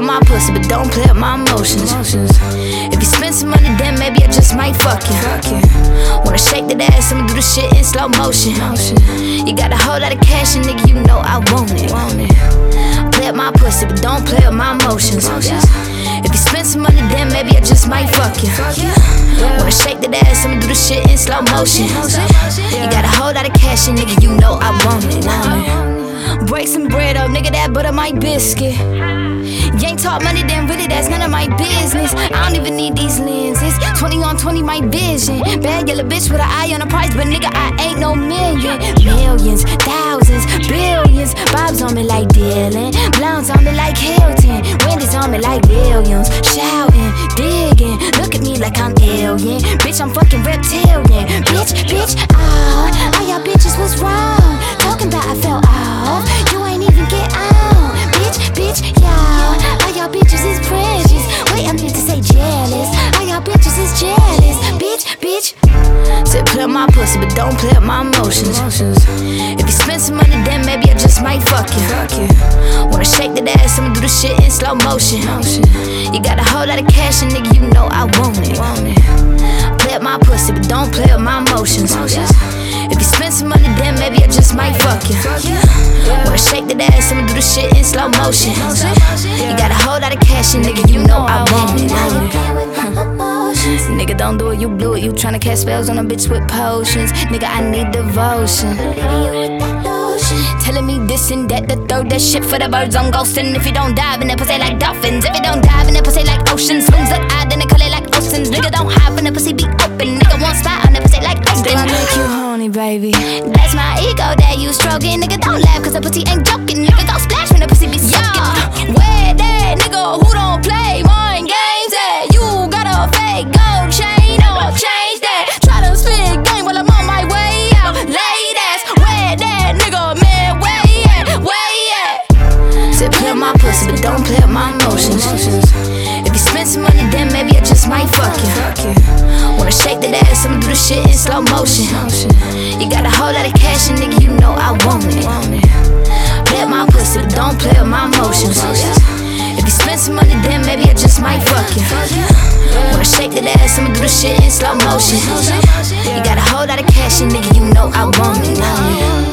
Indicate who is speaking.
Speaker 1: but don't play up my emotions. If you spend some money, then maybe I just might fuck you. Wanna shake that ass, I'ma do the shit in slow motion. You got a whole lot of cash, and nigga, you know I want it. Play up my pussy, but don't play up my emotions. If you spend some money, then maybe I just might fuck you. Wanna shake that ass, I'ma do the shit in slow motion. You got a whole lot of cash, and nigga, you know I want it. Break some bread up, nigga, that butter my biscuit. You ain't talk money, then really that's none of my business. I don't even need these lenses. 20 on 20, my vision. Bad yellow bitch with an eye on the price, but nigga, I ain't no million. Millions, thousands, billions. Bob's on me like Dylan. Blondes on me like Hilton. Wendy's on me like billions. Shouting, digging. Look at me like I'm alien. Bitch, I'm fucking reptilian. Bitch, bitch, ah. All y'all bitches was wrong. Talking about I fell off. Up my pussy, but don't play up my emotions. If you spend some money, then maybe I just might fuck you. Wanna shake that ass, I'ma do the shit in slow motion. You got a whole lot of cash, and nigga, you know I want it. Play up my pussy, but don't play up my emotions. If you spend some money, then maybe I just might fuck you. Wanna shake that ass, I'ma do the shit in slow motion. You got a whole lot of cash, and nigga, you know I want it. Nigga, don't do it, you blew it. You tryna cast spells on a bitch with potions. Nigga, I need devotion. Telling me this and that, the third, that shit for the birds on ghosting. If you don't dive in that pussy like dolphins, if you don't dive in that pussy like oceans, swings look odd, then they call it like oceans. Nigga, don't hide in the pussy, be open. Nigga, won't spot on that pussy like Austin. Do I make you horny, baby? That's my ego that you stroking. Nigga, don't laugh, cause the pussy ain't joking. In. You got a whole lot of cash, and nigga, you know I want it. Play my pussy, but don't play up my emotions. If you spend some money, then maybe I just might fuck you. Wanna shake that ass, I'ma do the shit in slow motion. You got a whole lot of cash, and nigga, you know I want it.